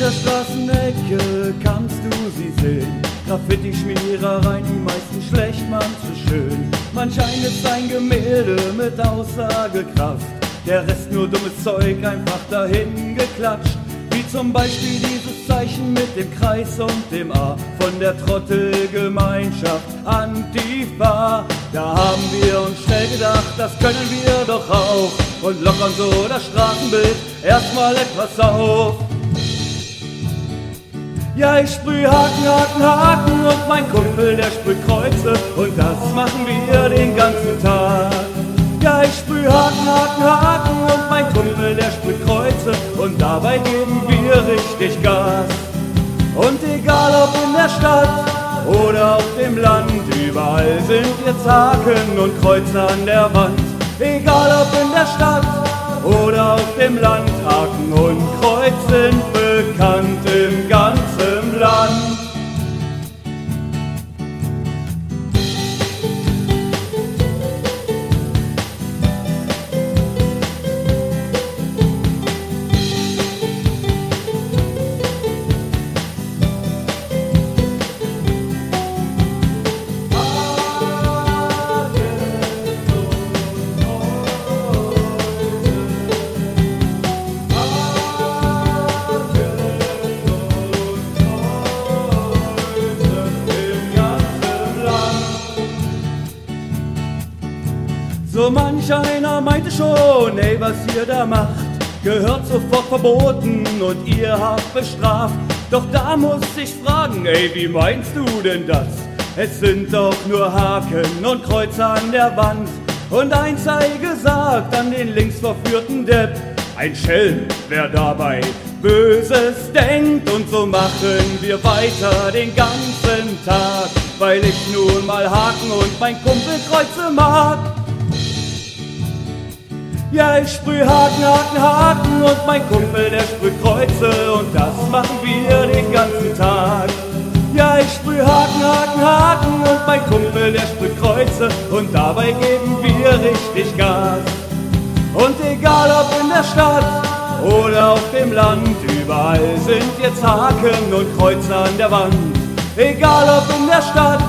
jeder Straßenecke kannst du sie sehen. Graffiti-Schmierereien, die meisten schlecht, manche schön. Manch eines ein Gemälde mit Aussagekraft. Der Rest nur dummes Zeug, einfach dahin geklatscht. Wie zum Beispiel dieses Zeichen mit dem Kreis und dem A von der Trottelgemeinschaft Antifa. Da haben wir uns schnell gedacht, das können wir doch auch und lockern so das Straßenbild erstmal etwas auf. Ja, ich sprüh Haken, Haken, Haken und mein Kumpel, der sprüht Kreuze und das machen wir den ganzen Tag. Ja, ich sprüh Haken, Haken, Haken und mein Kumpel, der sprüht Kreuze und dabei geben wir richtig Gas. Und egal ob in der Stadt oder auf dem Land, überall sind jetzt Haken und Kreuze an der Wand. Egal ob in der Stadt oder auf dem Land, Haken und Kreuz sind bekannt im ganzen Land. So manch einer meinte schon, ey, was ihr da macht, gehört sofort verboten und ihr habt bestraft. Doch da muss ich fragen, ey, wie meinst du denn das? Es sind doch nur Haken und Kreuze an der Wand. Und eins sei gesagt an den links verführten Depp, ein Schelm, wer dabei Böses denkt. Und so machen wir weiter den ganzen Tag, weil ich nun mal Haken und mein Kumpel Kreuze mag. Ja, ich sprüh Haken, Haken, Haken und mein Kumpel, der sprüht Kreuze und das machen wir den ganzen Tag. Ja, ich sprüh Haken, Haken, Haken und mein Kumpel, der sprüht Kreuze und dabei geben wir richtig Gas. Und egal ob in der Stadt oder auf dem Land, überall sind jetzt Haken und Kreuze an der Wand. Egal ob in der Stadt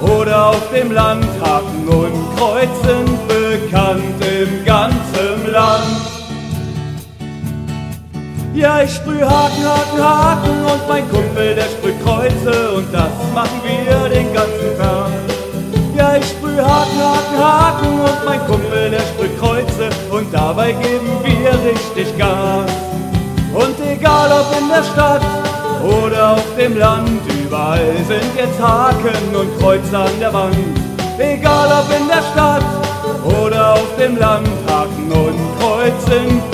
oder auf dem Land, Haken und Kreuz sind bekannt im Ja, ich sprüh Haken, Haken, Haken und mein Kumpel, der sprüht Kreuze und das machen wir den ganzen Tag. Ja, ich sprüh Haken, Haken, Haken und mein Kumpel, der sprüht Kreuze und dabei geben wir richtig Gas. Und egal ob in der Stadt oder auf dem Land, überall sind jetzt Haken und Kreuze an der Wand. Egal ob in der Stadt oder auf dem Land, Haken und Kreuz sind